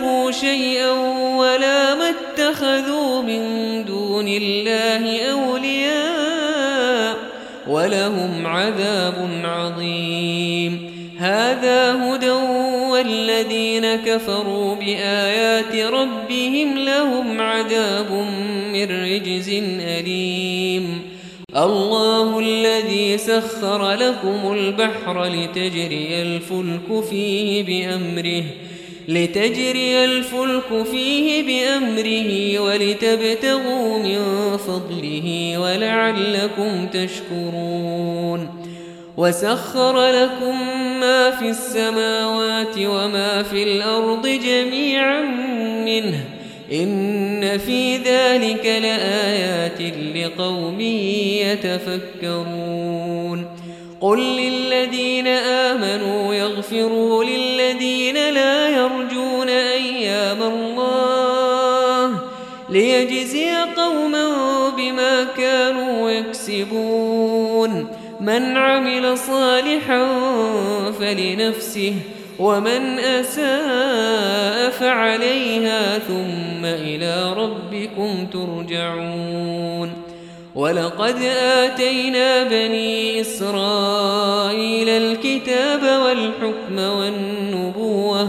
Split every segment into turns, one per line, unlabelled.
له شيئا ولا ما اتخذوا من دون الله أولياء ولهم عذاب عظيم هذا هدى والذين كفروا بآيات ربهم لهم عذاب من رجز أليم الله الذي سخر لكم البحر لتجري الفلك فيه بأمره لتجري الفلك فيه بأمره ولتبتغوا من فضله ولعلكم تشكرون. وسخر لكم ما في السماوات وما في الأرض جميعا منه. إن في ذلك لآيات لقوم يتفكرون. قل للذين آمنوا يغفروا للذين لا يغفرون ليجزي قوما بما كانوا يكسبون من عمل صالحا فلنفسه ومن أساء فعليها ثم إلى ربكم ترجعون ولقد آتينا بني إسرائيل الكتاب والحكم والنبوة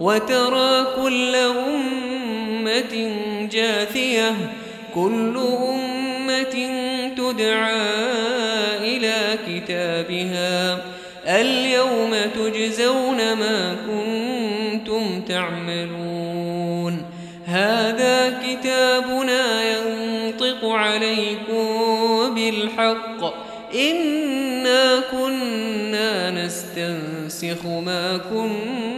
وترى كل أمة جاثية كل أمة تدعى إلى كتابها اليوم تجزون ما كنتم تعملون. هذا كتابنا ينطق عليكم بالحق إنا كنا نستنسخ ما كنتم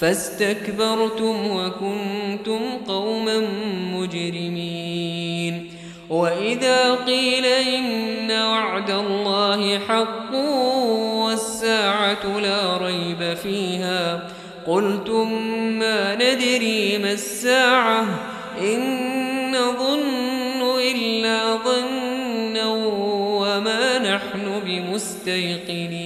فاستكبرتم وكنتم قوما مجرمين. وإذا قيل إن وعد الله حق والساعة لا ريب فيها قلتم ما ندري ما الساعة إن نظن إلا ظنا وما نحن بمستيقنين.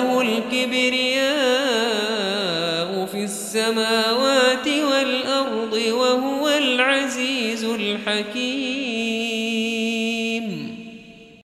aquí